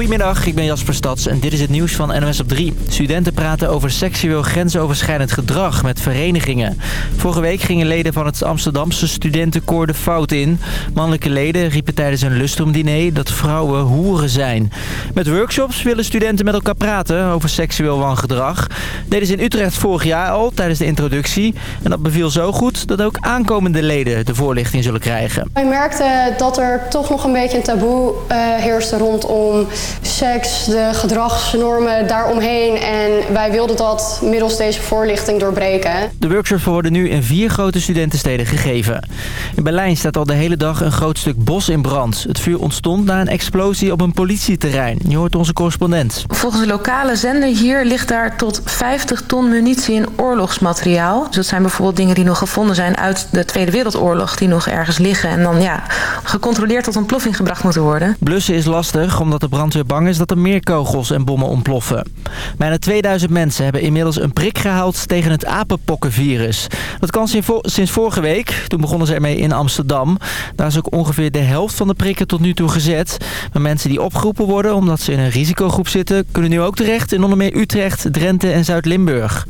Goedemiddag, ik ben Jasper Stads en dit is het nieuws van NOS op 3. Studenten praten over seksueel grensoverschrijdend gedrag met verenigingen. Vorige week gingen leden van het Amsterdamse studentenkoor de fout in. Mannelijke leden riepen tijdens een lustrumdiner dat vrouwen hoeren zijn. Met workshops willen studenten met elkaar praten over seksueel wangedrag. Deden ze in Utrecht vorig jaar al tijdens de introductie. En dat beviel zo goed dat ook aankomende leden de voorlichting zullen krijgen. Wij merkten dat er toch nog een beetje een taboe uh, heerste rondom seks, de gedragsnormen daaromheen. En wij wilden dat middels deze voorlichting doorbreken. De workshops worden nu in vier grote studentensteden gegeven. In Berlijn staat al de hele dag een groot stuk bos in brand. Het vuur ontstond na een explosie op een politieterrein. Je hoort onze correspondent. Volgens de lokale zender hier ligt daar tot 50 ton munitie en oorlogsmateriaal. Dus dat zijn bijvoorbeeld dingen die nog gevonden zijn uit de Tweede Wereldoorlog... die nog ergens liggen en dan ja, gecontroleerd tot ontploffing gebracht moeten worden. Blussen is lastig omdat de brandweer bang is dat er meer kogels en bommen ontploffen. Bijna 2000 mensen hebben inmiddels een prik gehaald tegen het apenpokkenvirus. Dat kan sinds vorige week. Toen begonnen ze ermee in Amsterdam. Daar is ook ongeveer de helft van de prikken tot nu toe gezet. Maar mensen die opgeroepen worden omdat ze in een risicogroep zitten... kunnen nu ook terecht in onder meer Utrecht, Drenthe en Zuid-Limburg.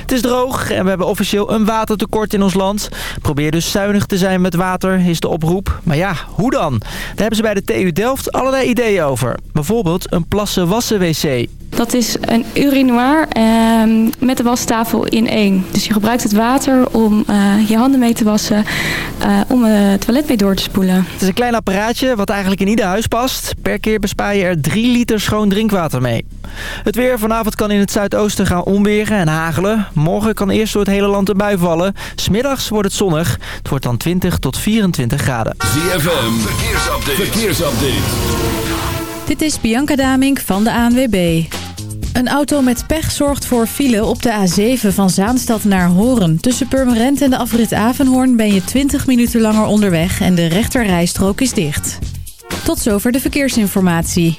Het is droog en we hebben officieel een watertekort in ons land. Probeer dus zuinig te zijn met water, is de oproep. Maar ja, hoe dan? Daar hebben ze bij de TU Delft allerlei ideeën over. Bijvoorbeeld een plassen-wassen-wc. Dat is een urinoir eh, met de wastafel in één. Dus je gebruikt het water om uh, je handen mee te wassen, uh, om het toilet mee door te spoelen. Het is een klein apparaatje wat eigenlijk in ieder huis past. Per keer bespaar je er 3 liter schoon drinkwater mee. Het weer vanavond kan in het zuidoosten gaan onweren en hagelen. Morgen kan eerst door het hele land een bui vallen. Smiddags wordt het zonnig. Het wordt dan 20 tot 24 graden. ZFM, verkeersupdate. verkeersupdate. Dit is Bianca Damink van de ANWB. Een auto met pech zorgt voor file op de A7 van Zaanstad naar Horen. Tussen Purmerend en de afrit Avenhoorn ben je 20 minuten langer onderweg en de rechterrijstrook is dicht. Tot zover de verkeersinformatie.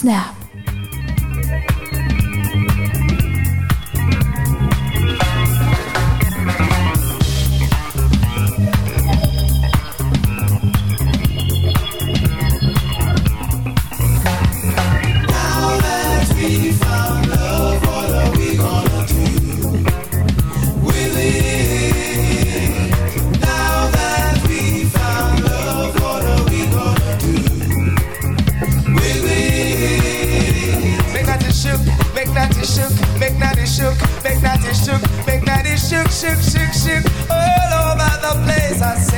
snap. shook, make that it shook, make that it shook, shook, shook, shook, all over the place. I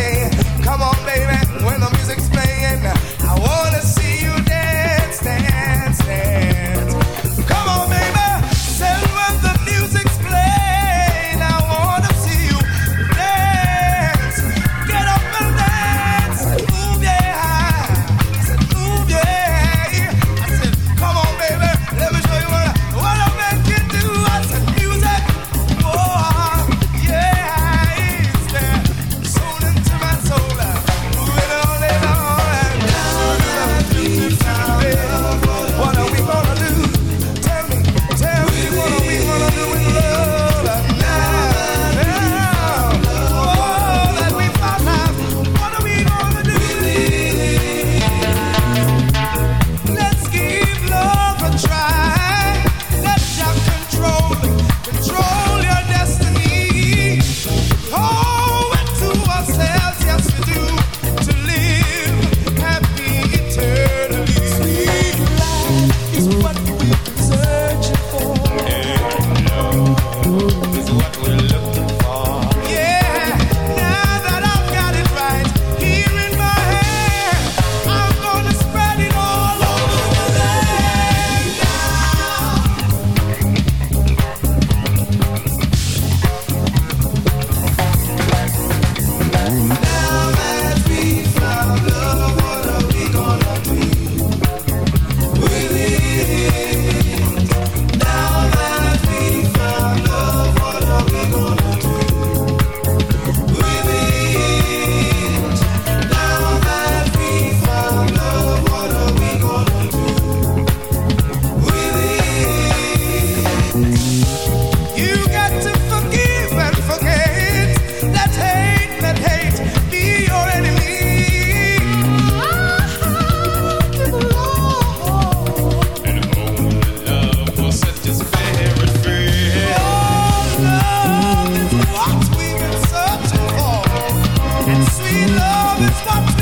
sweet love is what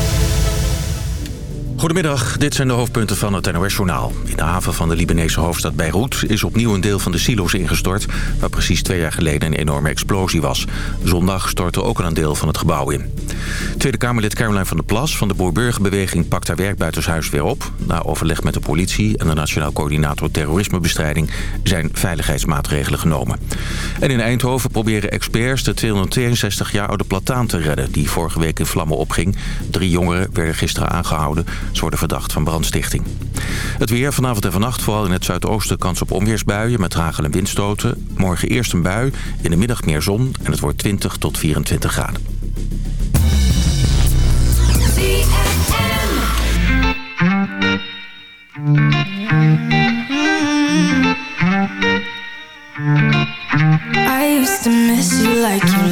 Goedemiddag, dit zijn de hoofdpunten van het NOS-journaal. In de haven van de Libanese hoofdstad Beirut is opnieuw een deel van de silo's ingestort... waar precies twee jaar geleden een enorme explosie was. Zondag stortte ook een deel van het gebouw in. Tweede Kamerlid Caroline van der Plas van de Boerburgerbeweging pakt haar werk buitenshuis weer op. Na overleg met de politie en de Nationaal Coördinator Terrorismebestrijding zijn veiligheidsmaatregelen genomen. En in Eindhoven proberen experts de 262 jaar oude plataan te redden die vorige week in vlammen opging. Drie jongeren werden gisteren aangehouden ze worden verdacht van brandstichting. Het weer vanavond en vannacht vooral in het zuidoosten kans op onweersbuien met hagel en windstoten. Morgen eerst een bui, in de middag meer zon en het wordt 20 tot 24 graden. I used to miss you like you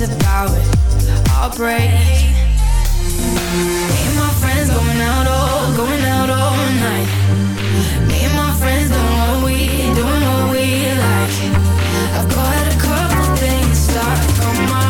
About it, I'll break Me and my friends going out all, going out all night. Me and my friends doing what we, doing what we like. I've got a couple things stuck on my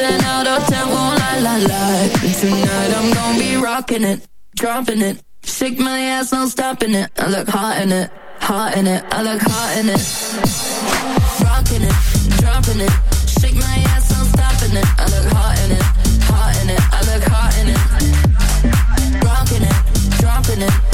ten out of ten won't lie, lie, lie. Tonight I'm gonna be rocking it, dropping it. Shake my ass, no stopping it. I look hot in it, hot in it. I look hot in it. Rocking it, dropping it. Shake my ass, no stopping it. I look hot in it, hot in it. I look hot in it. Rocking it, dropping it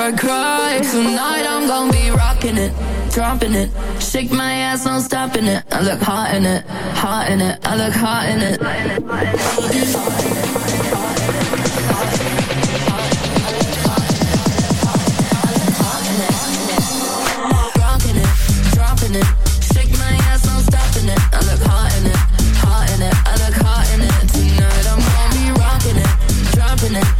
cry, cry. Tonight I'm gonna be rocking it, dropping it. Shake my ass, no stopping it. I look hot in it, hot in it. I look hot in it. Rocking it, dropping it. Shake my ass, no it. I look hot in it, hot in it. I look hot in it. Tonight I'm gonna be rocking it, dropping it.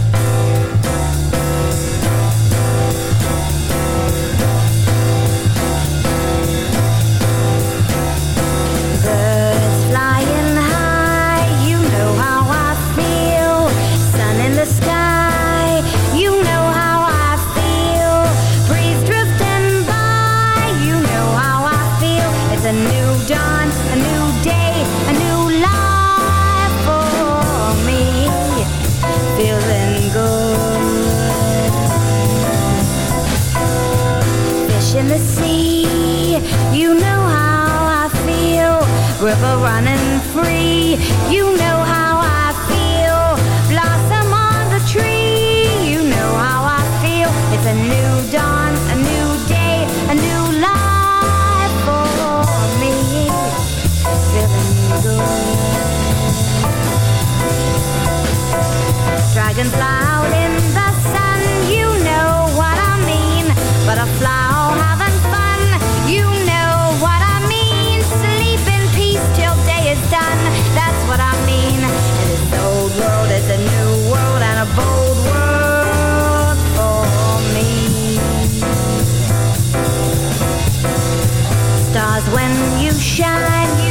shine.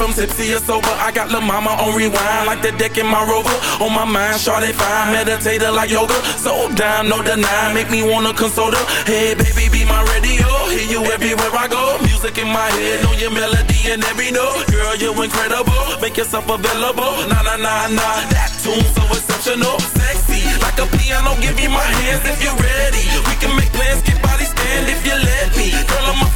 from tipsy or sober. I got lil Mama on rewind, like the deck in my rover. On my mind, Charlotte fine, meditator like yoga. So down, no deny, make me wanna console her. Hey, baby, be my radio. Hear you everywhere I go. Music in my head, know your melody and every note. Girl, you're incredible. Make yourself available. Nah, nah, nah, nah. That tune so exceptional, sexy. Like a piano, give me my hands if you're ready. We can make plans, get body stand if you let me. Girl, I'm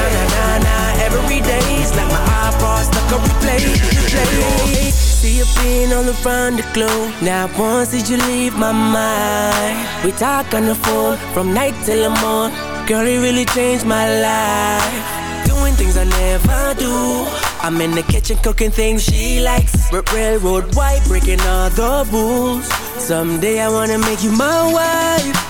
na na na na every day's like my iPod stuck on replay, replay. See you being all around the globe. Now once did you leave my mind? We talk on the phone from night till the morning. Girl, it really changed my life. Doing things I never do. I'm in the kitchen cooking things she likes. R- railroad white, breaking all the rules. Someday I wanna make you my wife.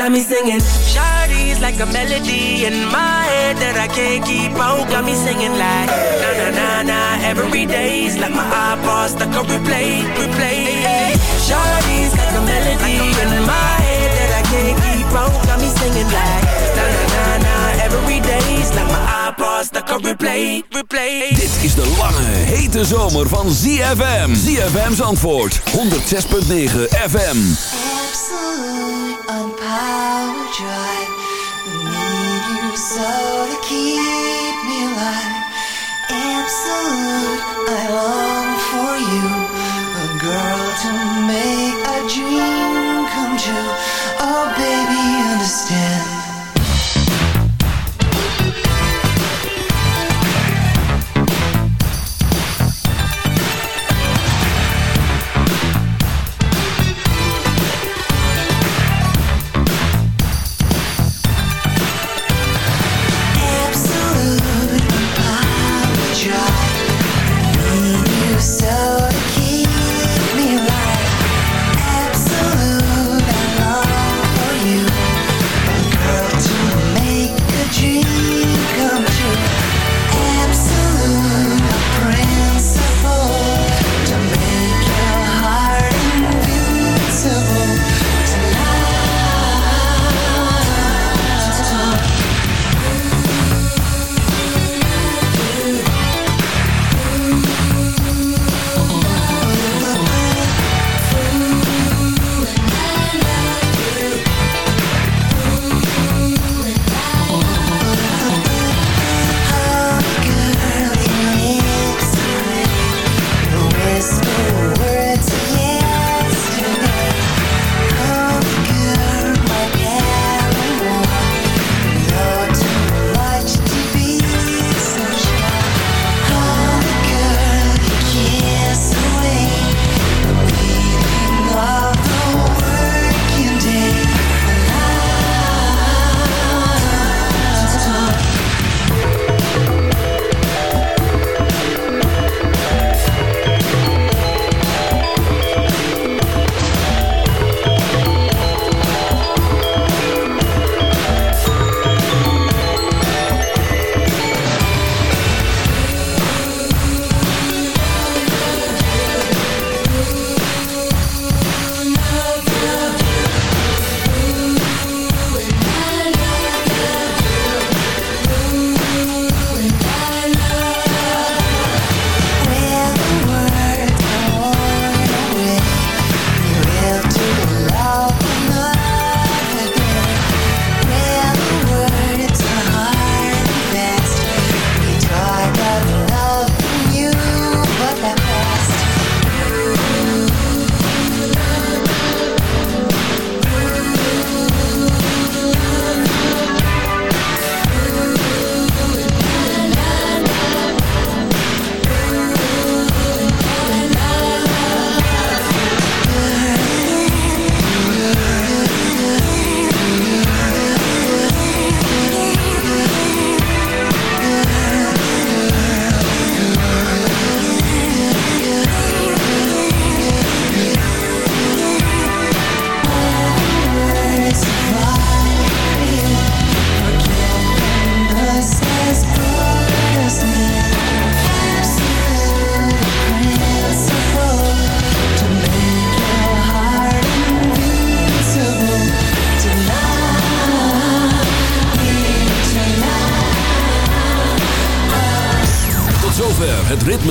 got me singing. Shawty's like a melody in my head that I can't keep out. Got me singing like na na na na every day's like my iPod stuck on replay, replay. Shawty's like a melody in my head that I can't keep out. Got me singing like na na na na every day's like my iPod stuck on replay, replay. Dit is de lange, hete zomer van ZFM. ZFM's antwoord, 106.9 FM. On power drive. Need you so to keep me alive. Absolute, I long for you. A girl to make a dream